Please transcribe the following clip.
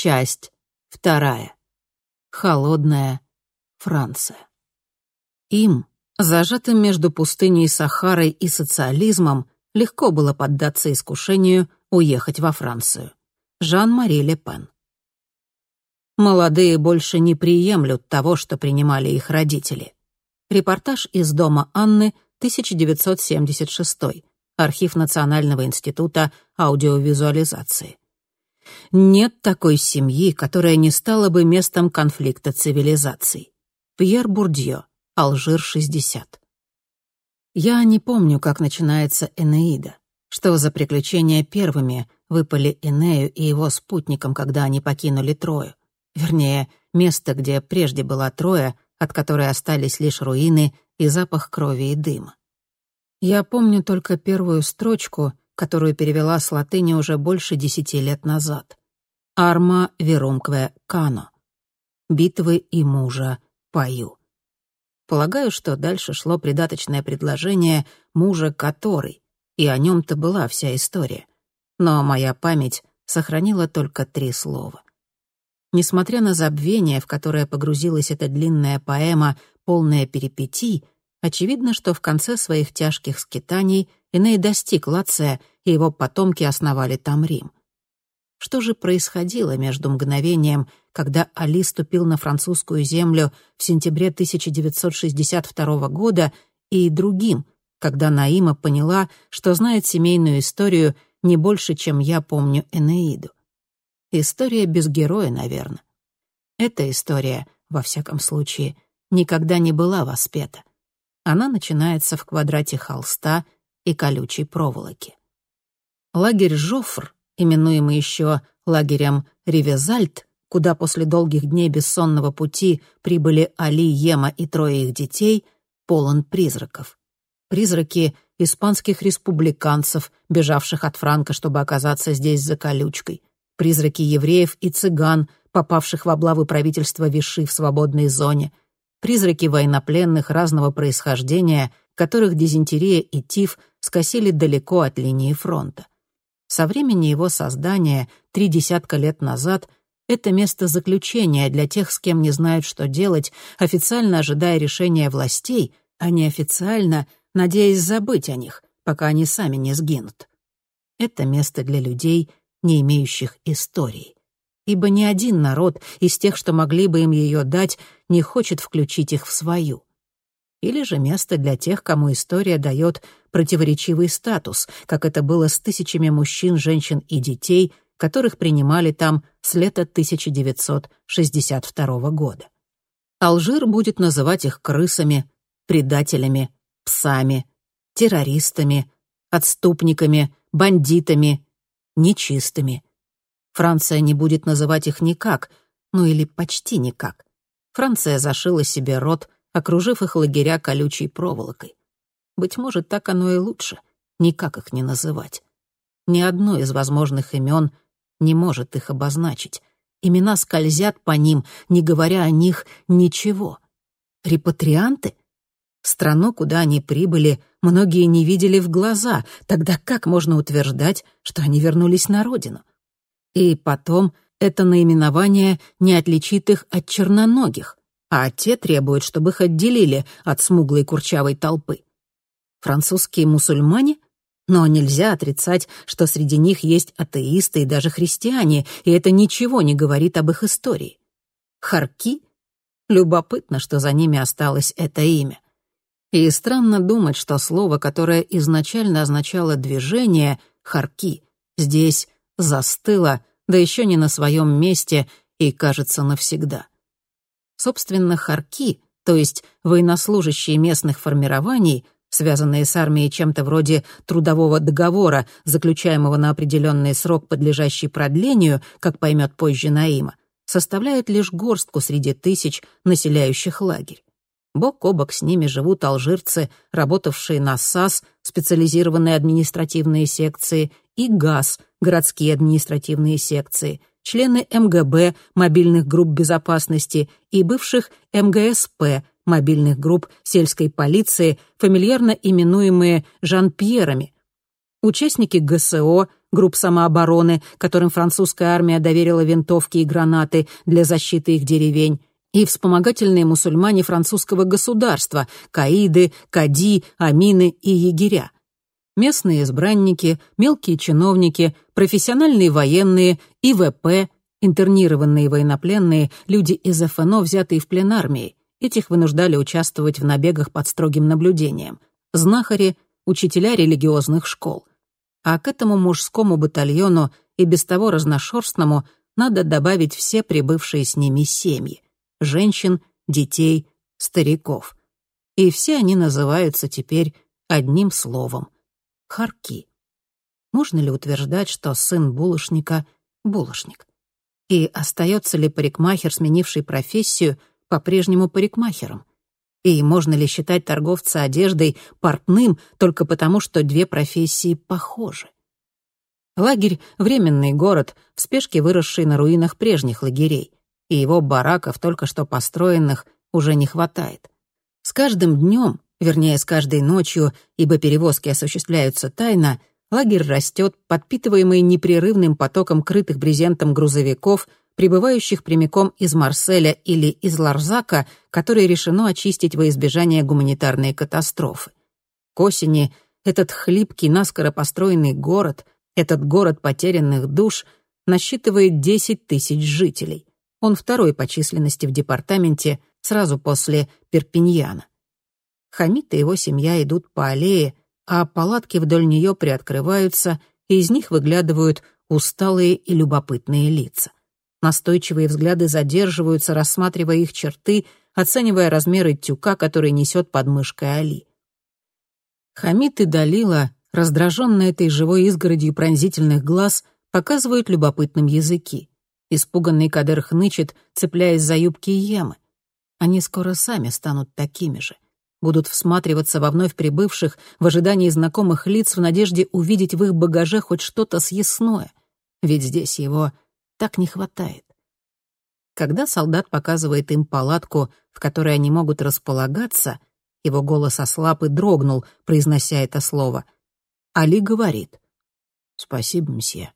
Часть вторая. Холодная Франция. Им, зажатым между пустыней Сахарой и социализмом, легко было поддаться искушению уехать во Францию. Жан-Мари Ле Пен. Молодые больше не приемлют того, что принимали их родители. Репортаж из дома Анны, 1976. Архив Национального института аудиовизуализации. Нет такой семьи, которая не стала бы местом конфликта цивилизаций. Пьер Бурдье, Алжир, 60. Я не помню, как начинается Энеида. Что за приключения первыми выпали Энею и его спутникам, когда они покинули Трою. Вернее, место, где прежде была Троя, от которой остались лишь руины и запах крови и дыма. Я помню только первую строчку, которую перевела с латыни уже больше десяти лет назад. «Арма верумкве кано» — «Битвы и мужа пою». Полагаю, что дальше шло придаточное предложение «мужа который», и о нем-то была вся история. Но моя память сохранила только три слова. Несмотря на забвение, в которое погрузилась эта длинная поэма, полная перипетий, очевидно, что в конце своих тяжких скитаний Эней достиг Лация, и его потомки основали там Рим. Что же происходило между мгновением, когда Али ступил на французскую землю в сентябре 1962 года, и другим, когда Наима поняла, что знает семейную историю не больше, чем я помню Энеиду? История без героя, наверное. Эта история, во всяком случае, никогда не была воспета. Она начинается в квадрате холста и колючей проволоки. Лагерь Жофр, именуемый еще лагерем Ривезальт, куда после долгих дней бессонного пути прибыли Али, Ема и трое их детей, полон призраков. Призраки испанских республиканцев, бежавших от Франка, чтобы оказаться здесь за колючкой призраки евреев и цыган, попавших в облавы правительства Виши в свободной зоне, призраки военнопленных разного происхождения, которых дизентерия и тиф скосили далеко от линии фронта. Со времени его создания, три десятка лет назад, это место заключения для тех, с кем не знают, что делать, официально ожидая решения властей, а неофициально надеясь забыть о них, пока они сами не сгинут. Это место для людей, не имеющих истории. Ибо ни один народ из тех, что могли бы им ее дать, не хочет включить их в свою. Или же место для тех, кому история дает противоречивый статус, как это было с тысячами мужчин, женщин и детей, которых принимали там с лета 1962 года. Алжир будет называть их крысами, предателями, псами, террористами, отступниками, бандитами, нечистыми. Франция не будет называть их никак, ну или почти никак. Франция зашила себе рот, окружив их лагеря колючей проволокой. Быть может, так оно и лучше, никак их не называть. Ни одно из возможных имен не может их обозначить. Имена скользят по ним, не говоря о них ничего. Репатрианты? Страну, куда они прибыли, многие не видели в глаза, тогда как можно утверждать, что они вернулись на родину? И потом, это наименование не отличит их от черноногих, а те требуют, чтобы их отделили от смуглой курчавой толпы. Французские мусульмане? Но нельзя отрицать, что среди них есть атеисты и даже христиане, и это ничего не говорит об их истории. Харки? Любопытно, что за ними осталось это имя. И странно думать, что слово, которое изначально означало «движение», «харки», здесь застыло, да еще не на своем месте и, кажется, навсегда. Собственно, харки, то есть военнослужащие местных формирований, связанные с армией чем-то вроде трудового договора, заключаемого на определенный срок, подлежащий продлению, как поймет позже Наима, составляют лишь горстку среди тысяч населяющих лагерь. Бок о бок с ними живут алжирцы, работавшие на САС, специализированные административные секции, и ГАЗ, городские административные секции, члены МГБ, мобильных групп безопасности, и бывших МГСП, мобильных групп сельской полиции, фамильярно именуемые Жан-Пьерами, участники ГСО, групп самообороны, которым французская армия доверила винтовки и гранаты для защиты их деревень, и вспомогательные мусульмане французского государства — каиды, кади, амины и егеря. Местные избранники, мелкие чиновники, профессиональные военные, ИВП, интернированные военнопленные, люди из ФНО, взятые в плен армии. Этих вынуждали участвовать в набегах под строгим наблюдением. Знахари, учителя религиозных школ. А к этому мужскому батальону и без того разношерстному надо добавить все прибывшие с ними семьи — женщин, детей, стариков. И все они называются теперь одним словом — харки. Можно ли утверждать, что сын булочника — булочник? И остается ли парикмахер, сменивший профессию, по-прежнему парикмахером? И можно ли считать торговца одеждой портным только потому, что две профессии похожи? Лагерь — временный город, в спешке выросший на руинах прежних лагерей, и его бараков, только что построенных, уже не хватает. С каждым днем, вернее, с каждой ночью, ибо перевозки осуществляются тайно, лагерь растет, подпитываемый непрерывным потоком крытых брезентом грузовиков, прибывающих прямиком из Марселя или из Ларзака, которые решено очистить во избежание гуманитарной катастрофы. К осени этот хлипкий, наскоро построенный город, этот город потерянных душ, насчитывает 10 тысяч жителей. Он второй по численности в департаменте, сразу после Перпиньяна. Хамид и его семья идут по аллее, а палатки вдоль нее приоткрываются, и из них выглядывают усталые и любопытные лица. Настойчивые взгляды задерживаются, рассматривая их черты, оценивая размеры тюка, который несет под мышкой Али. Хамид и Далила, раздраженные этой живой изгородью пронзительных глаз, показывают любопытным языки. Испуганный Кадер хнычет, цепляясь за юбки и ямы. Они скоро сами станут такими же. Будут всматриваться во вновь прибывших в ожидании знакомых лиц в надежде увидеть в их багаже хоть что-то съестное. Ведь здесь его так не хватает. Когда солдат показывает им палатку, в которой они могут располагаться, его голос ослаб и дрогнул, произнося это слово. Али говорит «Спасибо, мсье».